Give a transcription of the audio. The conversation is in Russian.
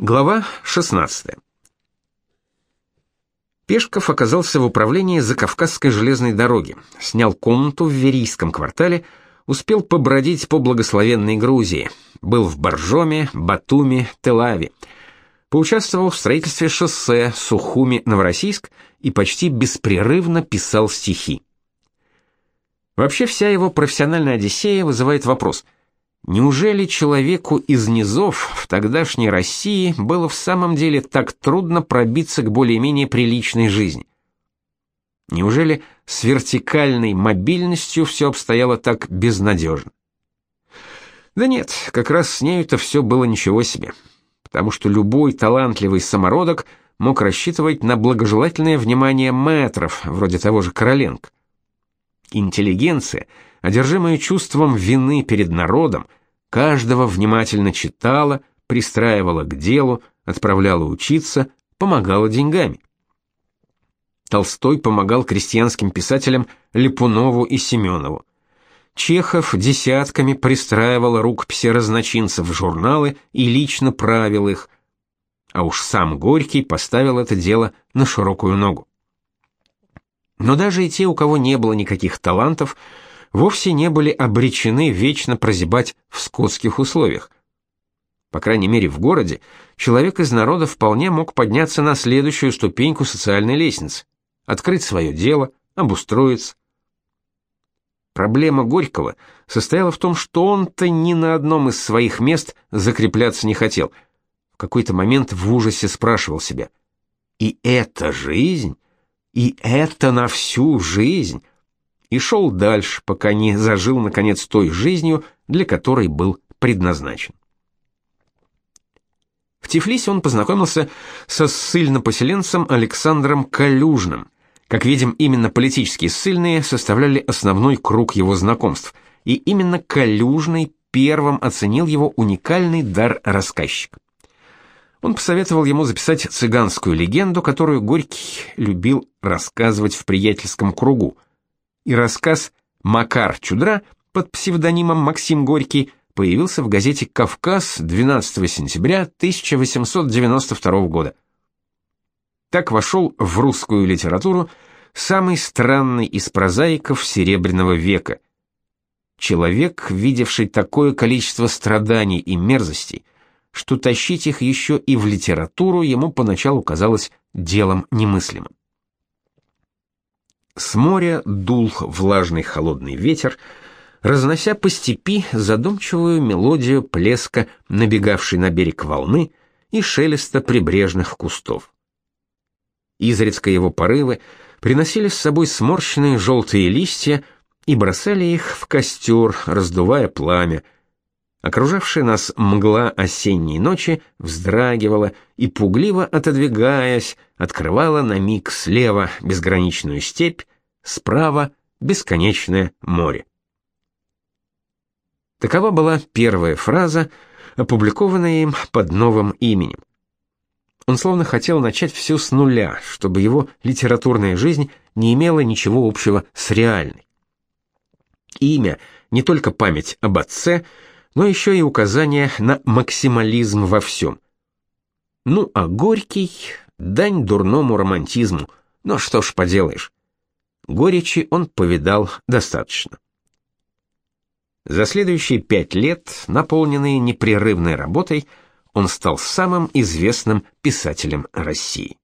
Глава 16. Пешков оказался в управлении Закавказской железной дороги, снял комнату в Верийском квартале, успел побродить по благословенной Грузии, был в Боржоме, Батуми, Телаве, поучаствовал в строительстве шоссе Сухуми-Новороссийск и почти беспрерывно писал стихи. Вообще вся его профессиональная одиссея вызывает вопрос – Неужели человеку из низов в тогдашней России было в самом деле так трудно пробиться к более-менее приличной жизни? Неужели с вертикальной мобильностью все обстояло так безнадежно? Да нет, как раз с нею-то все было ничего себе. Потому что любой талантливый самородок мог рассчитывать на благожелательное внимание мэтров, вроде того же Короленко. Интеллигенция – одержимая чувством вины перед народом, каждого внимательно читала, пристраивала к делу, отправляла учиться, помогала деньгами. Толстой помогал крестьянским писателям Липунову и Семенову. Чехов десятками пристраивал рукописи разночинцев в журналы и лично правил их, а уж сам Горький поставил это дело на широкую ногу. Но даже и те, у кого не было никаких талантов, вовсе не были обречены вечно прозябать в скотских условиях. По крайней мере, в городе человек из народа вполне мог подняться на следующую ступеньку социальной лестницы, открыть свое дело, обустроиться. Проблема Горького состояла в том, что он-то ни на одном из своих мест закрепляться не хотел. В какой-то момент в ужасе спрашивал себя: "И это жизнь? И это на всю жизнь?" и шел дальше, пока не зажил наконец той жизнью, для которой был предназначен. В Тифлисе он познакомился со ссыльно-поселенцем Александром Калюжным. Как видим, именно политические ссыльные составляли основной круг его знакомств, и именно Калюжный первым оценил его уникальный дар рассказчика. Он посоветовал ему записать цыганскую легенду, которую Горький любил рассказывать в приятельском кругу, и рассказ «Макар Чудра» под псевдонимом Максим Горький появился в газете «Кавказ» 12 сентября 1892 года. Так вошел в русскую литературу самый странный из прозаиков Серебряного века. Человек, видевший такое количество страданий и мерзостей, что тащить их еще и в литературу ему поначалу казалось делом немыслимым. С моря дул влажный холодный ветер, разнося по степи задумчивую мелодию плеска набегавшей на берег волны и шелеста прибрежных кустов. Изредка его порывы приносили с собой сморщенные желтые листья и бросали их в костер, раздувая пламя. Окружавшая нас мгла осенней ночи вздрагивала и, пугливо отодвигаясь, открывала на миг слева безграничную степь, справа бесконечное море. Такова была первая фраза, опубликованная им под новым именем. Он словно хотел начать все с нуля, чтобы его литературная жизнь не имела ничего общего с реальной. Имя не только память об отце, но еще и указание на максимализм во всем. Ну, а Горький — дань дурному романтизму, но что ж поделаешь. Горечи он повидал достаточно. За следующие пять лет, наполненные непрерывной работой, он стал самым известным писателем России.